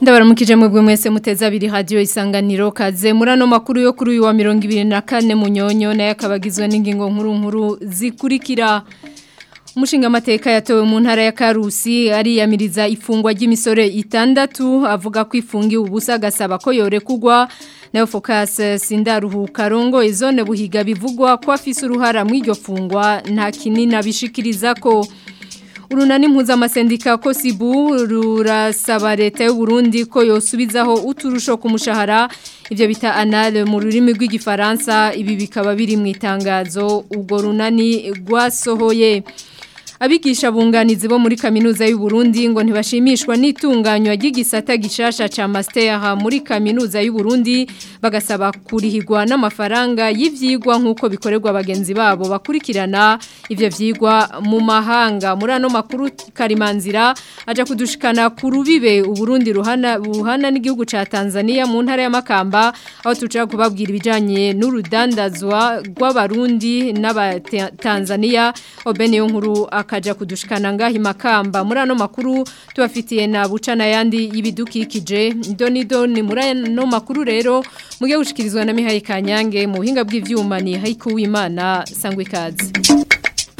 ndabaramukije mwebwe mwese muteza abiri hadiyo isanganiro kaze muri makuru yo kuri uyu wa mirongo ibiri na kane munyonyo nayo akaba n'ingingo nkuru nkuru zikurikira umushinga amateka yatowe mu ntara ya karusi ariyamiriza ifungwa ry'imisore itandatu avuga ko ubusa gasaba ko yorekugwa nayo fokase sindaruhuka rongo izone buhiga bivugwa ko afise uruhara mu iryo fungwa nta kinini abishikiriza ko urunani mpuzamasendika ko sibu rurasaba leta y'u Burundi ko yosubizaho uturusho ku mushahara ibyo bita anale mu rurimi rw'igifaransa ibi bikaba biri mu itangazo ubwo runani rwasohoye abigisha bunganizi bo muri kaminuza y'u Burundi ngo ntibashimishwa n'itunganywa ry'igisata gishasha cha master muri kaminuza y'u Burundi bagasaba kurihigwa n'amafaranga y'ivyigwa nk'uko bikorerwa bagenzi babo bakurikirana ivyo vyigwa mu mahanga muri ano makuru karimanzira aja kudushikana ku rubibe u Burundi ruhana buhana n'igihugu ca Tanzania mu ntara ya Makamba aho tuca kubabwira ibijanye n'urudandazwa rw'abarundi n'aba Tanzania obene yo nkuru akajya kudushikana ngaho makamba Murano makuru tubafitiye na bucana n'ayandi y'ibidukikije nido ni muri ano makuru rero mujye gushyikirizwa na mihaye kanyange mu buhinga bw'ibyuma ni hayiku w'imana sangwa ikaze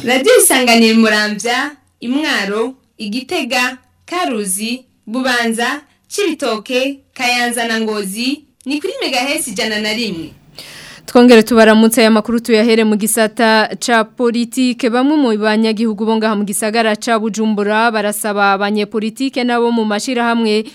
radiyo isanganiye murambya imwaro igitega karuzi bubanza cibitoke kayanza na ngozi ni kuri megahesi ijana na rimwe twongere tubaramutse aya makuru tuyahere mu gisata ca politike bamwe mu banyagihugu bonga mu gisagara ca Bujumbura barasaba abanyepolitike nabo mu mashira hamwe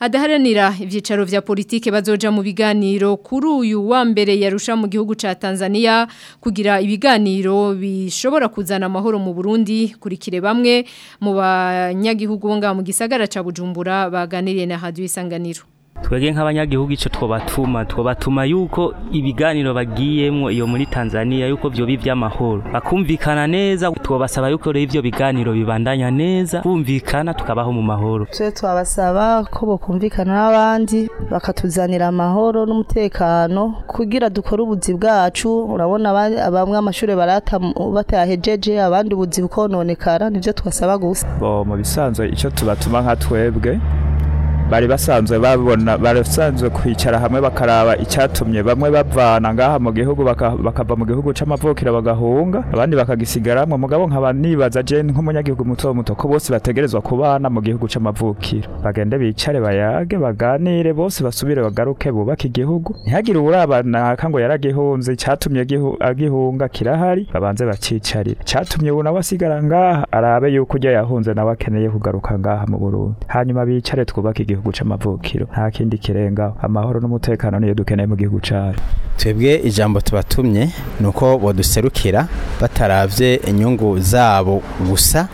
adaharanira ibyicaro vya politike bazoja mu biganiro kuri uyu wa mbere yarusha mu gihugu ca Tanzania kugira ibiganiro bishobora kuzana amahoro mu Burundi kurikire bamwe mu banyagihugu bonga mu gisagara ca Bujumbura baganiriye na Radio Isanganiro twebwe nk'abanyagihugu icyo twobatuma twobatuma yuko ibiganiro bagiyemo iyo muri Tanzania yuko byo iby'amahoro bakumvikana neza twobasaba yuko rero ibyo biganiro bibandanya neza kumvikana tukabaho mu mahoro twe twabasaba ko bakumvikana n'abandi bakatuzanira amahoro n'umutekano kugira dukore ubuzi bwacu urabona bamwe amashuri barata batahejeje abandi ubuzi bukononekara nibyo twasaba gusa mu bisanzwe icyo tubatuma nka twebwe bari basanzwe babona barasanzwe kwicara hamwe bakaraba icyatumye bamwe bavana ngaha mu gihugu bakava mu gihugu c'amavukira bagahunga abandi bakagisigaramwe mugabo nkaba nibaza je nk'umunyagihugu muto muto ko bose bategerezwa kubana mu gihugu c'amavukira bagende bicare bayage baganire bose basubire bagaruke bubake igihugu ntihagire urabana ngo yaragihunze cyatumye agihunga kirahari babanze bacicarira cyatumye ubu nawe asigara ngaha arabe yuko ujya yahunze nawe akeneye kugaruka ngaha mu Burundi hanyuma bicare twubake igihugu gihugu c'amavukiro nta kindi kirenga amahoro n'umutekano niyo dukeneye mu gihugu cacu twebwe ijambo tubatumye nuko boduserukira bataravye inyungu zabo gusa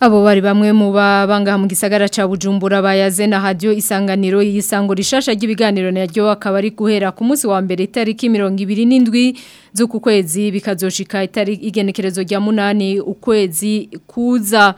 Abo bari bamwe mu babanga mu gisagara ca Bujumbura bayaze na radio isanganiro y'isango rishasha ry'ibiganiro naryo akaba ari guhera ku munsi wa mbere itariki mirongo ibiri n'indwi. z'uku kwezi bikazoshika igenekerezo rya munani ukwezi kuza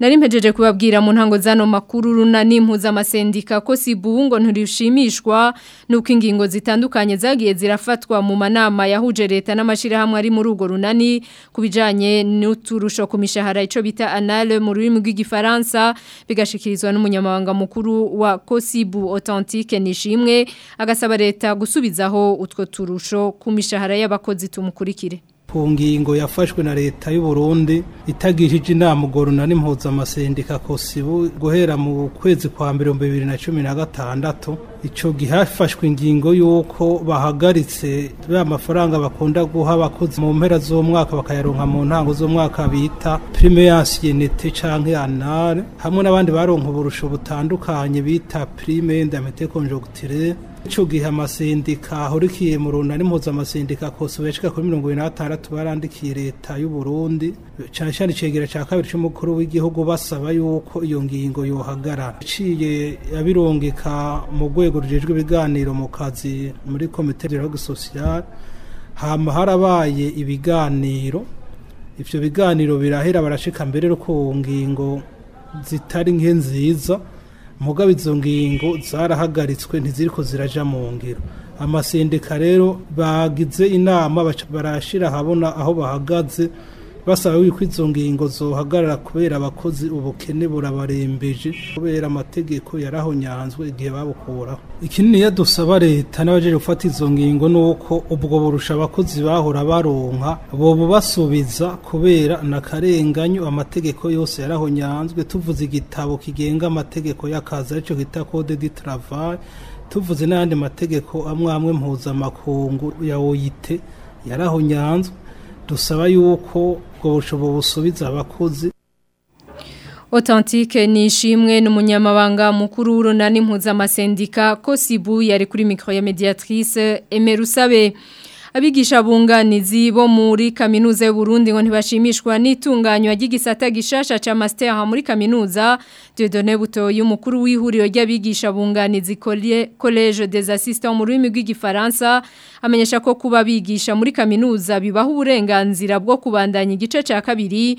nari mpejeje kubabwira mu ntango zano makuru runani mpuzamahanga ko sibubu ngo ntirushimishwa nuko ingingo zitandukanye zagiye zirafatwa mu manama yahuje leta n'amashyirahamwe ari muri urwo runani ku bijyanye n'uturusho ku mishahara icyo bita anale mu rurimi rw'igifaransa bigashikirizwa n'umunyamabanga mukuru wa kosibu otantike nishimwe agasaba leta gusubizaho utwo turusho ku mishahara y'abakozi zitumukirikire ku ngingo yafashwe na leta y'u Burundi itagishije inama ugorona n'impuzamasendika kosibu guhera mu kwezi kwa mbere bibiri na cumi na gatandatu icyo gihe hafashwe ingingo y'uko bahagaritse ba mafaranga bakunda guha abakozi mu mpera z'umwaka bakayaronka mu ntango z'umwaka bita prime yansiyenete cyangwa anare hamwe n'abandi baronka uburusho butandukanye bita prime ndamete konjogitire icyo gihe amasendika ahurikiye mu runani mpuzamazendika kose bashika kuri mirongo irindwi n'atandatu barandikiye leta y'u Burundi cyane cyane icegera cya kabiri cy'umukuru w'igihugu basaba yuko iyo ngingo yohagarara aciye abirungika mu rwego urwego rujejwe ibiganiro mu kazi muri komite diroge sosiyare hama harabaye ibiganiro ibyo biganiro birahera barashika mbere ku ngingo zitari nke nziza mugabo izo ngingo zarahagaritswe ntiziriko zirajya mu ngiro amasendika rero bagize inama barashira habona aho bahagaze basaba yuko izo ngingo zohagarara kubera abakozi ubukene burabarembeje kubera amategeko yarahonyanzwe igihe babukuraho ikinini dusaba leta n'abajeje gufata izo ngingo ni uko ubwo burusha abakozi bahora baronka bobo basubiza kubera n'akarenganyo amategeko yose yarahonyanzwe tuvuze igitabo kigenga amategeko y'akazi aricyo kita code di travail tuvuze n'ayandi mategeko amwe amwe mpuzamakungu ya oyite yarahonyanzwe dusaba yuko ubwo busubiza abakozi Authentique ni ishimwe n'umunyamabanga mukuru runani mpuzamasendika Kosibu yari kuri micro ya mediatrice Emerusabe abigisha bunganizi bo muri kaminuza y'u Burundi ngo ntibashimishwa n'itunganywa ry'igisata gishasha cha master muri kaminuza Dieudonné Butoyi umukuru w'ihuriro ry'abigisha bunganizi Collège des Assistants mu rurimi rw'igifaransa amenyesha ko kuba bigisha muri kaminuza bibaho uburenganzira bwo kubandanya igice cya kabiri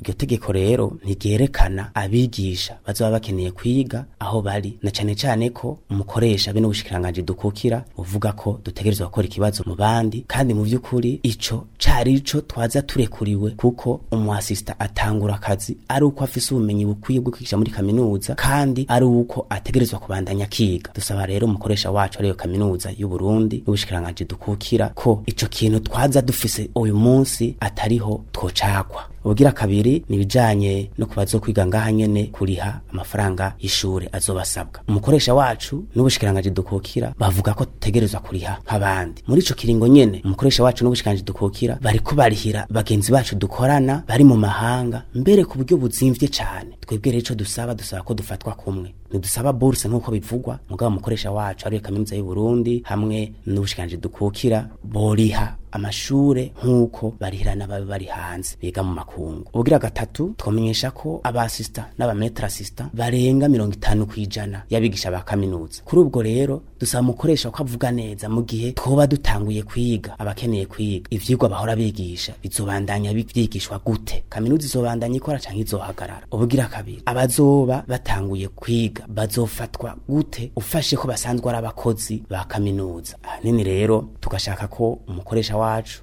iryo tegeko rero ntigerekana abigisha bazoba bakeneye kwiga aho bari na cane cane ko umukoresha be n'ubushikiranganji dukukira uvuga ko dutegerezwa gukora ikibazo mu bandi kandi mu byukuri ico cari ico twaza ture we kuko umuasista atangura akazi ari uko afise ubumenyi bukwiye bwo kwigisha muri kaminuza kandi ari uko ategerezwa kubandanya kiga dusaba rero umukoresha wacu ariyo kaminuza y'u Burundi n'ubushikiranganji dukukira ko ico kintu twaza dufise uyu munsi atariho twocakwa ubugira kabiri ni bijanye no kubazo kwiga ngaha nyene kuriha amafaranga y'ishure azobasabwa umukoresha wacu n'ubushikiranganji dukukira bavuga ko tutegerezwa kuriha nk'abandi muri ico kiringo nyene umukoresha wacu n'ubushikiranganji dukukira bariko barihira bagen bagenzi bacu dukorana bari mu mahanga mbere ku buryo buzimvye cyane twebwe rero ico dusaba dusaba ko dufatwa kumwe ntidusaba buruse nk'uko bivugwa mugabo mukoresha wacu ari kaminuza y’i Burundi hamwe n'ubushikanje dukukira boriha amashure nk'uko barihirana nababi bari hanze biga mu makungu ubugira gatatu twamenyesha ko abasista n'abametra barenga mirongo itanu ku ijana y'abigisha ba kaminuza kuri ubwo rero dusaba umukoresha ko avuga neza mu gihe twoba dutanguye kwiga abakeneye kwiga ivyigwa bahora bigisha bizobandanya bivyigishwa gute kaminuza izobandanya ikora canke izohagarara ubugira kabiri abazoba batanguye kwiga bazofatwa gute ufashe ko basanzwe ari abakozi ba kaminuza ahanini rero tugashaka ko umukoresha wacu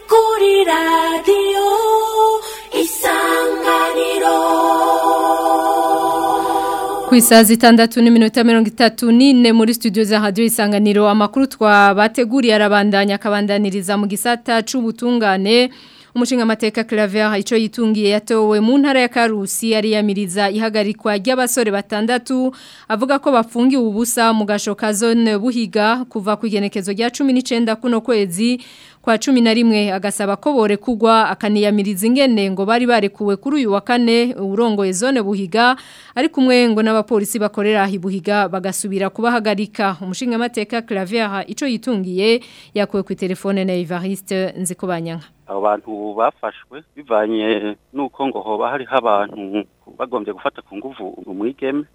kuri radio isanganiro ku isaha zitandatu n'iminota mirongo itatu n'ine muri studio za radiyo isanganiro amakuru twabateguriye arabandanya akabandaniriza mu gisata cy'ubutungane umushinga amateka Claver icyo yitungiye yatowe mu ntara ya Karusi yari yamiriza ihagarikwa ry'abasore batandatu avuga ko bafungiwe ubusa mu gashoka zone buhiga kuva ku igenekezo rya 19 kuno kwezi kwa cumi na rimwe agasaba ko bore kugwa akaniyamiriza ingene ngo bari barekuwe kuri uyu wa kane urongoye zone buhiga ari kumwe ngo n'abapolisi bakorera ahi buhiga bagasubira kubahagarika umushinga amateka Claver ico yitungiye yakuwe ku telefone na Evariste Nzikubanyanka abo bantu bafashwe bivanye n'uko ngo hoba hariho abantu bagombye gufata ku nguvu umwigeme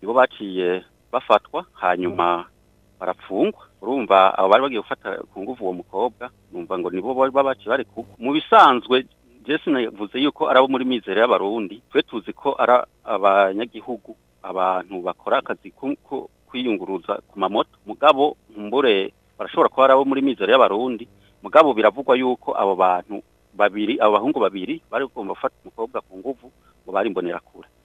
nibo baciye bafatwa hanyuma barapfungwa urumva abo bari bagiye gufata ku ngufu uwo mukobwa numva ngo nibo babaci bari mu bisanzwe jesi navuze yuko ari abo muri mizero y'abarundi twe tuzi ko ari abanyagihugu abantu bakora akazi ko kwiyunguruza ku mamoto mugabo mbure barashobora kuba ari abo muri mizero y'abarundi mugabo biravugwa yuko abo bantu babiri abo bahungu babiri bari kugomba gufata umukobwa ku nguvu ngo bari imbonerakure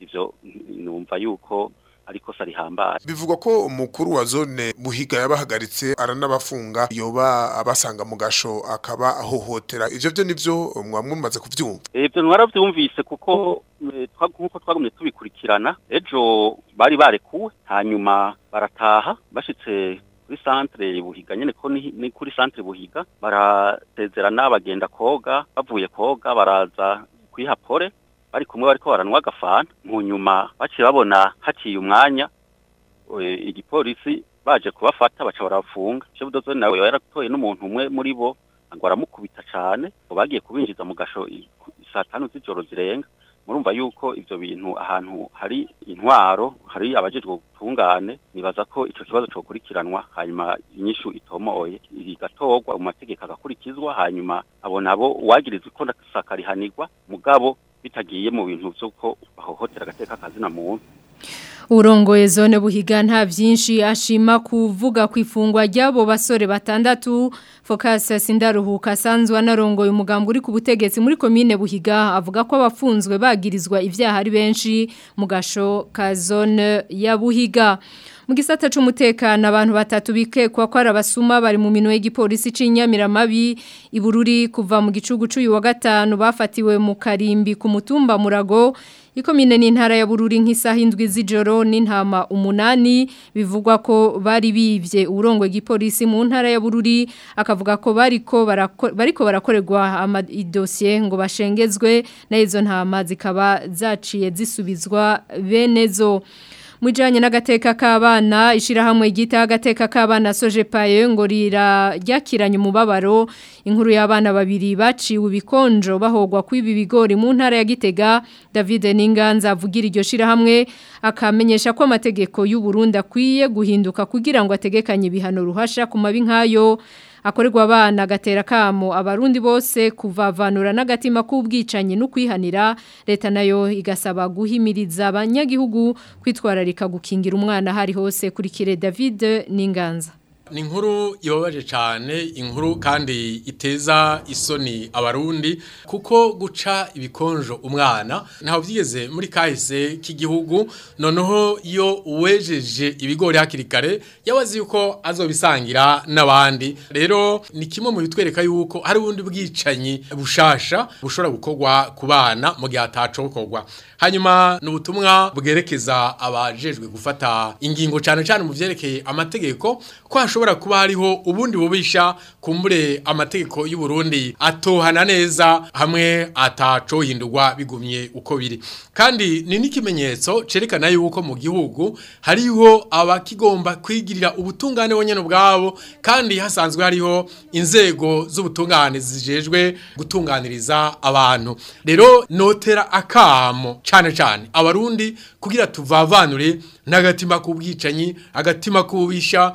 ibyo numva yuko arikosa rihambaye bivugwa ko umukuru wa zone muhiga yabahagaritse aranabafunga yoba abasanga mu gasho akaba ahohotera ivyo byo nivyo mwamwe um, mumaze kuvyumva eh, ivyo mwaravyumvise kuko eh, nk'uko twagumye tubikurikirana ejo bari barekuwe hanyuma barataha bashyitse kuri centre buhiga nyene ko ni kuri centre buhiga baratezerana bagenda koga bavuye koga baraza kwihapore bari kumwe bariko baranwa agafanta mu nyuma baciye babona haciye umwanya igipolisi baje kubafata baca barafunga shefu dozo nawe yaratoye n'umuntu umwe muri bo ngo aramukubita cyane ngo bagiye kubinjiza mu gasho saa tanu z'ijoro zirenga murumva yuko ibyo bintu ahantu hari intwaro hari abajejwe ubutungane nibaza ko icyo kibazo cyokurikiranwa hanyuma inyishu itomoye igatorwa mu mategeko agakurikizwa hanyuma abona abo nabo uwagirizwa ko sakarihanirwa mugabo bitagiye mu bintu byo bahohotera agateka kazina muntu urongoye zone buhiga nta byinshi ashima kuvuga ku ifungwa ry'abo basore batandatu focus sindaruhuka asanzwe narongoye umugambwe uri ku butegetsi muri komine buhiga avuga ko abafunzwe bagirizwa ibyaha ari benshi mu gasho ka zone ya buhiga mu gisata cy'umutekano abantu batatu bikekwa ko ari abasuma bari mu minwe y'igipolisi cy'inyamiramabi ibururi kuva mu gicugu cy'uyu wa gatanu bafatiwe mu karimbi ku mutumba murago ikomine n'intara ya bururi nk'isaha indwi z'ijoro n'intama umunani bivugwa ko bari bibye uburongo bw'igipolisi mu ntara ya bururi akavuga ko bariko barakorerwa idosiye ngo bashengezwe na izo ntama zikaba zaciye zisubizwa benezo. mujanye n'agateka k'abana ishirahamwe gita agateka k'abana sojepaye ngo rira ryakiranye umubabaro inkuru y'abana babiri baciwe ibikonjo bahogwa kwiba ibigori mu ntara ya Gitega David Ninganza avugira iryo shirahamwe akamenyesha ko amategeko y'u Burundi akwiye guhinduka kugira ngo ategekanye ibihano ruhasha ku mabi nkayo akorerwa abana gatera kamo abarundi bose kuvavanura n'agatima k'ubwicanyi no kwihanira leta nayo igasaba guhimiriza abanyagihugu kwitwararika gukingira umwana hari hose kurikire David n'inganza inkuru ibabaje cyane inkuru kandi iteza isoni abarundi kuko guca ibikonjo umwana ntaho byigeze muri kahise k'igihugu noneho iyo uwejeje ibigori hakiri kare yabazi yuko azobisangira n'abandi rero ni kimwe mu bitwereka yuko hari ubundi bwicanyi bushasha bushobora gukorwa ku bana mu gihe atacokorwa hanyuma ni ubutumwa bwerekeza abajejwe gufata ingingo cyane cyane mu byerekeye amategeko ko hashobora kuba hariho ubundi bubisha kumbure amategeko y'u Burundi atohana neza hamwe ataco hindurwa bigumye uko biri kandi ni n'ikimenyetso cerekana yuko mu gihugu hariho abakigomba kwigirira ubutungane bonyene bwabo kandi hasanzwe hariho inzego z'ubutungane zijejwe gutunganiriza abantu rero notera akamo cyane cyane abarundi kugira tuvavanure n'agatima k'ubwicanyi agatima kubisha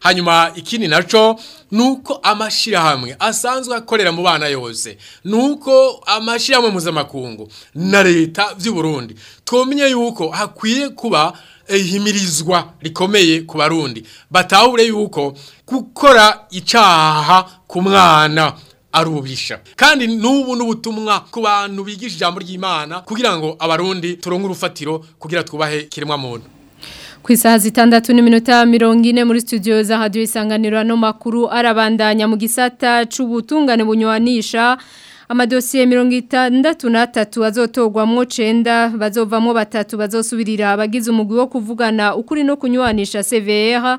hanyuma ikindi naco nuko amashirahamwe asanzwe akorera mu bana yose nuko amashirahamwe mpuzamakungu na leta by'u Burundi twamenye yuko hakwiye kuba eh, ihimirizwa rikomeye ku barundi batahure yuko gukora icaha ku mwana arubisha kandi n'ubu n'ubutumwa ku bantu bigisha ijambo ry'Imana kugira ngo abarundi turonke urufatiro kugira twubahe kiremwa muntu ku isaha zitandatu n'iminota mirongo ine muri studio za hadiyo isanganiro ano makuru arabandanya mu gisata cy'ubutungane bunywanisha amadosiye mirongo itandatu n'atatu azotorwamo cenda bazovamo batatu bazosubirira abagize umugwi wo kuvugana ukuri no kunywanisha CVR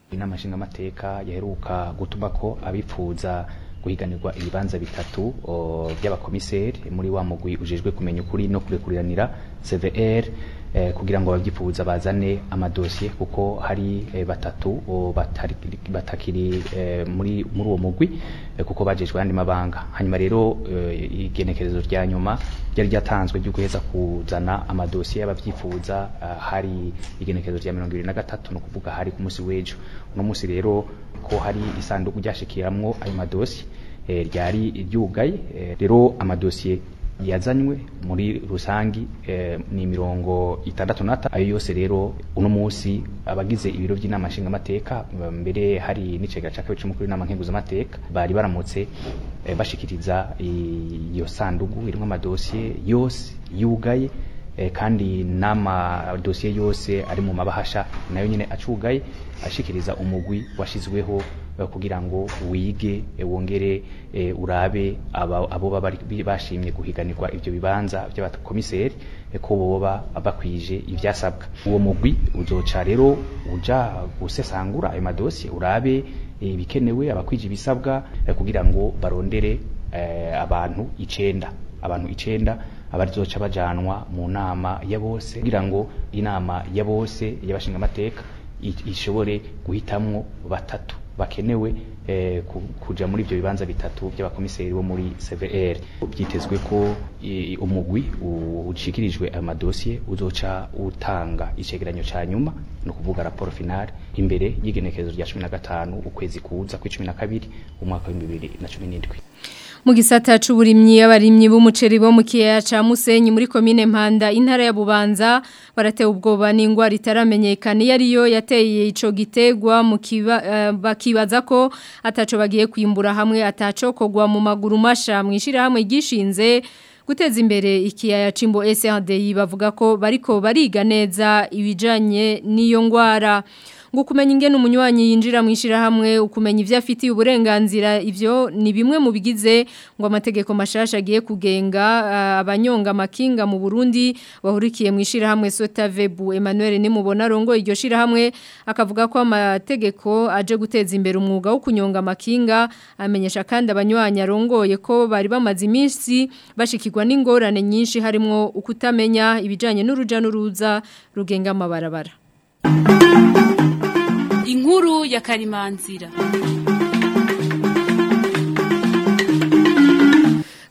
inama nshingamateka yaheruka gutuma ko abipfuza guhiganirwa ibibanza bitatu by'abakomiseri muri wa mugwi ujejwe kumenya ukuri no kurekuriranira CVR Eh, kugira ngo ababyifuza bazane amadosiye kuko hari eh, batatu batakiri eh, muri muri uwo mugwi kuko bajejwe yandi mabanga hanyuma rero igenekerezo rya nyuma ryari ryatanzwe ryo guheza kuzana amadosiye y'ababyifuza hari igenekerezo rya mirongo ibiri na gatatu ni ukuvuga hari ku munsi w'ejo uno munsi rero ko hari isanduku ryashikiramwo ayo madosiye ryari ryugaye rero amadosiye yazanywe muri rusange eh, ni mirongo itandatu nata ayo yose rero uno munsi abagize ibiro by'inama nshingamateka eh, mbere hari n'icega cya kabiri cy'umukuru w'inama nkenguzamateka bari baramutse eh, bashikiriza iyo sandugu irimo amadosiye yose yugaye eh, kandi n'amadosiye yose ari mu mabahasha nayo nyine acugaye ashikiriza umugwi washyizweho kugira ngo wige eh, wongere eh, urabe abo baba bashimye guhiganirwa ibyo bibanza by'abakomiseri eh, ko boba bakwije ibyasabwa uwo mugwi uzoca rero uja gusesangura ayo madosiye urabe ibikenewe abakwije ibisabwa kugira ngo barondere abantu icenda abantu icenda abazoca bajanwa mu nama ya bose kugira ngo inama ya bose y'abashinga amateka ishobore guhitamwo batatu bakenewe eh, kujya muri ibyo bibanza bitatu by'abakomiseri bo muri CVR byitezwe ko umugwi ushikirijwe amadosiye uzoca utanga icegeranyo cya nyuma no kuvuga raporo finale imbere y'igenekerezo rya cumi na gatanu ukwezi kuza kw'icumi na kabiri umwaka w'ibihumbi bibiri na cumi n'indwi mu gisata cy'uburimyi abarimyi b'umuceri bo mu kiyaya cya musenyi muri komine mpanda ya bubanza baratewe ubwoba n'indwara itaramenyekana iyo ariyo yateye icyo gitegwa eh, bakibaza ko ataco bagiye kwimbura hamwe ataco kogwa mu maguru masha mu ishyirahamwe ryishinze guteza imbere ya cimbo SRDI bavuga ko bariko bariga neza ibijanye n'iyo ngwara ngo ingene umunywanyi yinjira mu ishyirahamwe ukumenya ibyo afitiye uburenganzira ibyo ni bimwe mu bigize ngo amategeko mashasha agiye kugenga ah, abanyonga amakinga mu burundi bahurikiye mu ishyirahamwe sotavebu Emmanuel nimubona arongoye iryo shyirahamwe akavuga ko amategeko aje guteza imbere umwuga wo kunyonga amakinga amenyesha kandi abanywanyi arongoye ko bari bamaze iminsi bashikirwa n'ingorane nyinshi harimo ukutamenya ibijyanye n'uruja n'uruza rugenga amabarabara inkuru ya karimanzira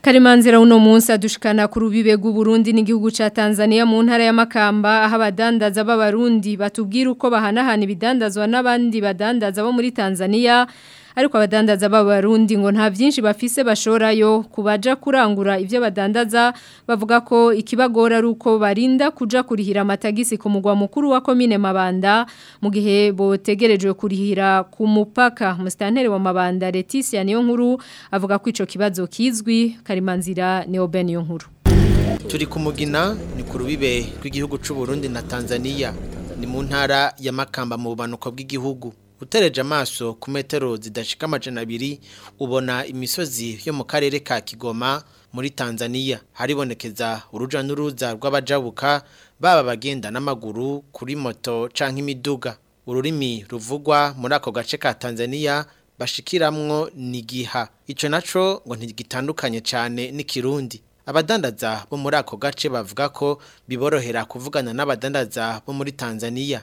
Karimanzira uno munsi adushikana ku rubibe rw'Uburundi n'igihugu cya Tanzania mu ntara ya Makamba aho abadandaza b'abarundi batubwira uko bahanahana ibidandazwa n'abandi badandaza bo muri Tanzania ariko abadandaza b'abarundi ngo nta byinshi bafise bashorayo kubaja kurangura ibyo badandaza bavuga ko ikibagora ari uko barinda kuja kurihira amatagisi ku mugwa mukuru wa komine mabanda mu gihe botegerejwe kurihira ku mupaka musitanteri wa mabanda Leticia niyo nkuru avuga ko ico kibazo kizwi karimanzira neoben yo nkuru turi ku mugina ni ku rubibe rw'igihugu cy'u Burundi na Tanzania ni mu ntara ya Makamba mu bubanuko bw'igihugu utereje amaso ku metero zidashika amajana abiri ubona imisozi yo mu karere ka kigoma muri tanzania haribonekeza uruja n'uruza rw'abajabuka baba bagenda n'amaguru kuri moto canke imiduga ururimi ruvugwa muri ako gace ka tanzania bashikiramwo nigiha ico naco ngo ntigitandukanye cyane n'ikirundi abadandaza bo muri ako gace bavuga ko biborohera kuvugana n'abadandaza bo muri tanzania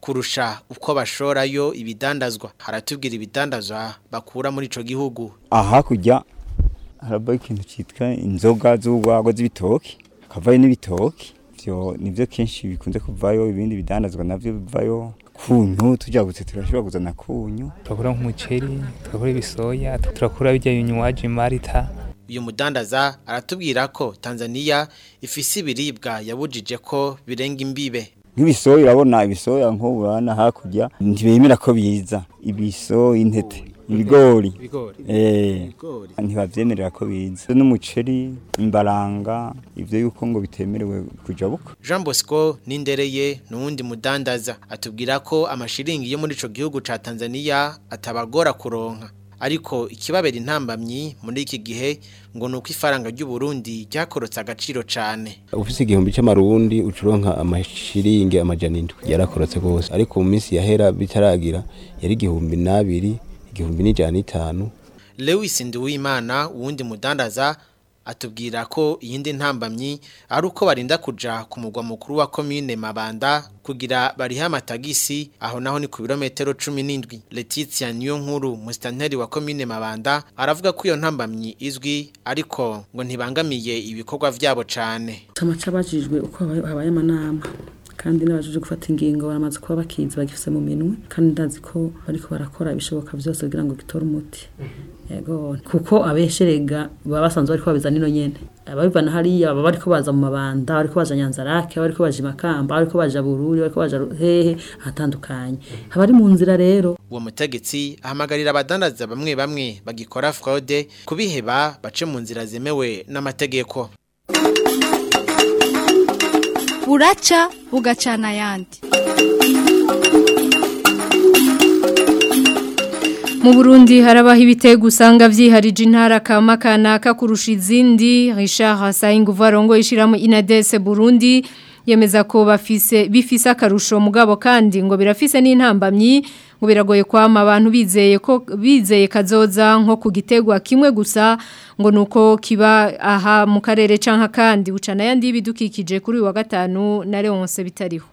kurusha uko bashorayo ibidandazwa haratubwira ibidandazwa bakura muri ico gihugu aha kujya haraba ikintu citwa inzoga z'ubwago z'ibitoki hakavayo n'ibitoki byo nibyo kenshi bikunze kuvayo ibindi bidandazwa nabyo bivayo kunyu tujagutse turashobora kuzana kunyu turakura nk'umuceri turakura ibisoya turakura bijya binywaje marita uyu mudandaza aratubwira ko Tanzania ifise ibiribwa yabujije ko birenga imbibe nk'ibisoho urabona ibisoya nk'ubu urabona hakurya ntibemera ko biza ibiso intete ibigori eh, ntibabyemerera ko biza n'umuceri imbaranga ibyo yuko ngo bitemerewe kujya buka jean bosco n'indereye n'uwundi mudandaza atubwira ko amashiringi yo muri icyo gihugu cya tanzania atabagora kuronka ariko ikibabera intambamyi muri iki gihe ngo ni uko ifaranga Burundi ryakorotse agaciro cyane ufite igihumbi cy'amarundi ucuronka amashiringi amajana indwi yarakorotse rwose ariko mu minsi yahera bitaragira yari igihumbi n'abiri igihumbi n'ijana itanu. lewis ndiwimana uwundi mudandaza atubwira ko iyindi ntambamyi ari uko barinda kuja ku mugwa mukuru wa komine Mabanda kugira bariha amatagisi aho naho ni ku birometero 17 Letitia niyo nkuru mustanteri wa komine Mabanda aravuga ko iyo ntambamyi izwi ariko ngo ntibangamiye ibikorwa byabo cyane Tamacha bajijwe uko habaye amanama kandi n'abajeje gufata ingingo baramaze kuba bakinze bagifise mu minwe kandi ndazi ko bariko barakora ibishoboka byose kugira ngo gitore umuti mhm. kuko abesherega baba basanzwe ariko babiza nino nyene ababivana hariya baba bariko baza mu mabanda ariko baza nyanzarake ariko baja makamba bariko baja bururi bariko baja hehe hatandukanye haba ari mu nzira rero uwo mutegetsi ahamagarira abadandaza bamwe bamwe bagikora fraude kubiheba bace mu nzira zemewe n'amategeko buraca bugacana ayandi. mu burundi harabaho ibitego usanga byiharije intara kama kanaka kurusha izindi Richard sayinguva arongo ishyiramo inadese burundi yemeza ko bafise bifisa karusho mugabo kandi ngo birafise n'intambamyi ngo biragoye kwama abantu bizeye ko bizeye kazoza nko ku gitegwa kimwe gusa ngo nuko kiba aha mu karere canka kandi ucana yandi bidukikije kuri wa gatanu na Leonce bitariho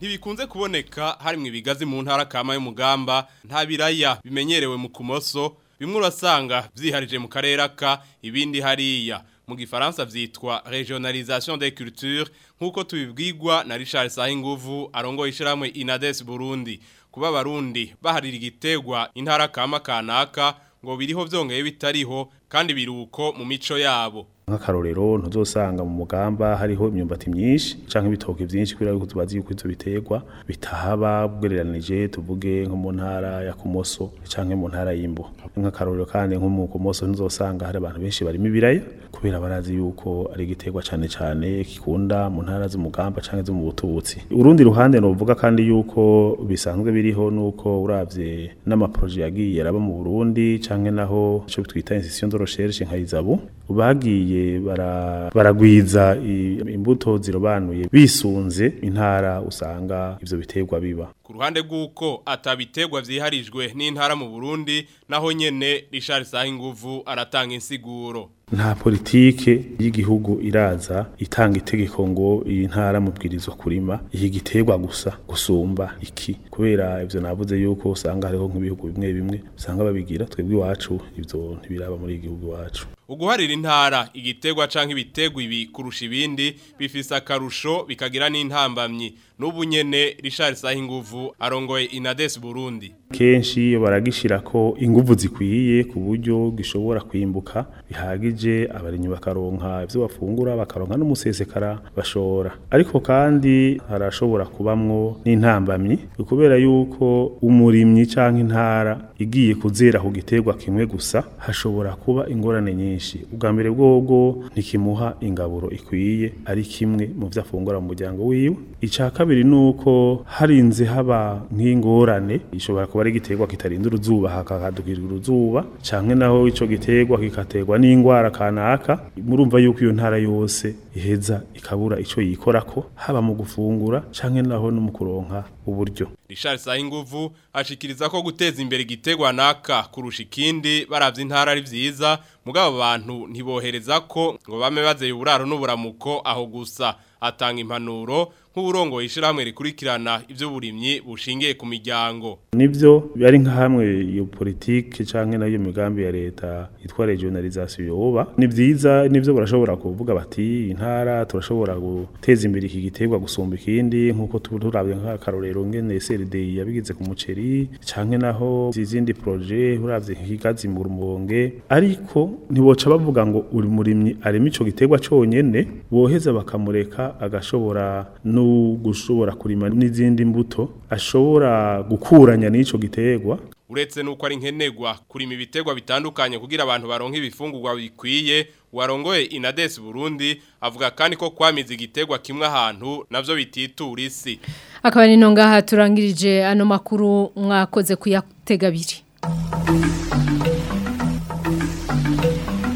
ntibikunze kuboneka harimo ibigazi mu ntara kama y'umugamba nta biraya bimenyerewe mu kumoso bimwe urasanga byiharije mu karere aka ibindi hariya mu gifaransa byitwa regionalisation des cultures nk'uko tubibwigwa na Richard Sahinguvu arongoye ishyirahamwe Inades Burundi kuba abarundi baharira igitegwa intara kama kanaka ngo biriho byongeye bitariho kandi biruko mu mico yabo nk'akarorero ntuzosanga mu mugamba hariho imyumbati myinshi cyangwa ibitoki byinshi kubera yuko tubazi yuko ibyo biterwa bitahaba bwereranije tuvuge nko mu ntara ya kumoso cyangwa mu ntara y'imbo nk'akarorero kandi nko mu kumoso ntuzosanga hari abantu benshi barimo ibiraya kubera barazi yuko ari igiterwa cyane cyane gikunda mu ntara z'umugamba cyangwa zo mu butubutsi urundi ruhande nuvuga kandi yuko bisanzwe biriho nuko urabye n'amaproje yagiye araba mu Burundi cyangwa naho cyo twita institution de recherche nka izabo bagiye baragwiza imbuto zirobanuye bisunze intara usanga ivyo biterwa biba ku ruhande rw'uko atabiterwa byiharijwe n'intara mu Burundi naho nyene Richard Sahinguvu aratanga insiguro nta politike y'igihugu iraza itanga itegeko ngo iyi ntara mubwirizwa kurima iki giterwa gusa gusumba iki kubera ibyo navuze yuko usanga hariho nk'ibihugu bimwe bimwe usanga babigira twebwe iwacu ibyo ntibiraba muri igihugu iwacu uguharira intara igitegwa canke ibitegwa ibi kurusha ibindi bifise akarusho bikagira n'intambamyi n’ubunyene nyene Richard Sahinguvu arongoye Inades Burundi kenshi iyo baragishira ko inguvu zikwiye ku buryo gishobora kwimbuka bihagije abarinyi bakaronka ivyo bafungura bakaronka n'umusesekara bashora ariko kandi harashobora kubamwo n'intambamyi kubera yuko umurimyi canke intara igiye kuzera ku giterwa kimwe gusa hashobora kuba ingorane nyinshi ubwa mbere bwobwo ntikimuha ingaburo ikwiye ari kimwe mu byo afungura mu muryango wiwe icya kabiri ni uko harinze haba nk'ingorane ishobora kuba ari igiterwa kitarinda uruzuba hakakadukirwa uruzuba cyane naho icyo giterwa kikaterwa n'indwara kanaka murumva yuko iyo ntara yose iheza ikabura icyo yikora ko haba mu gufungura cyane naho no mu kuronka uburyo Richard Sahinguvu ashikiriza ko guteza imbere igitegwa naka kurusha ikindi baravye intara ari vyiza mugabo abantu ntibohereza ko ngo bame bazeye uburaro n'uburamuko aho gusa atanga impanuro nk'uburongo ishyirahamwe rikurikirana iby'uburimyi bushingiye ku miryango nibyo yari nka hamwe iyo politiki cyangwa nayo migambi ya leta yitwa regionalization yoba ni byiza nibyo barashobora kuvuga bati intara turashobora guteza imbere iki giterwa gusumba ikindi nk'uko turabye nk'akarorero ngene CRD yabigize ku muceri cyangwa naho izindi projet urabye nk'igazi mu ariko ntiboca bavuga ngo uri murimyi arema ico giterwa cyonyene boheza bakamureka agashobora no gushobora kurima n'izindi mbuto ashobora gukuranya n'icyo gitegwa uretse nuko ari nkenegwa kurima ibitegwa bitandukanye kugira abantu baronke ibifungurwa bikwiye warongoye inades Burundi avuga kandi ko kwamiza igitegwa kimwe ahantu navyo bititura isi akaba ni ngaha turangirije ano makuru mwakoze kuyategabiri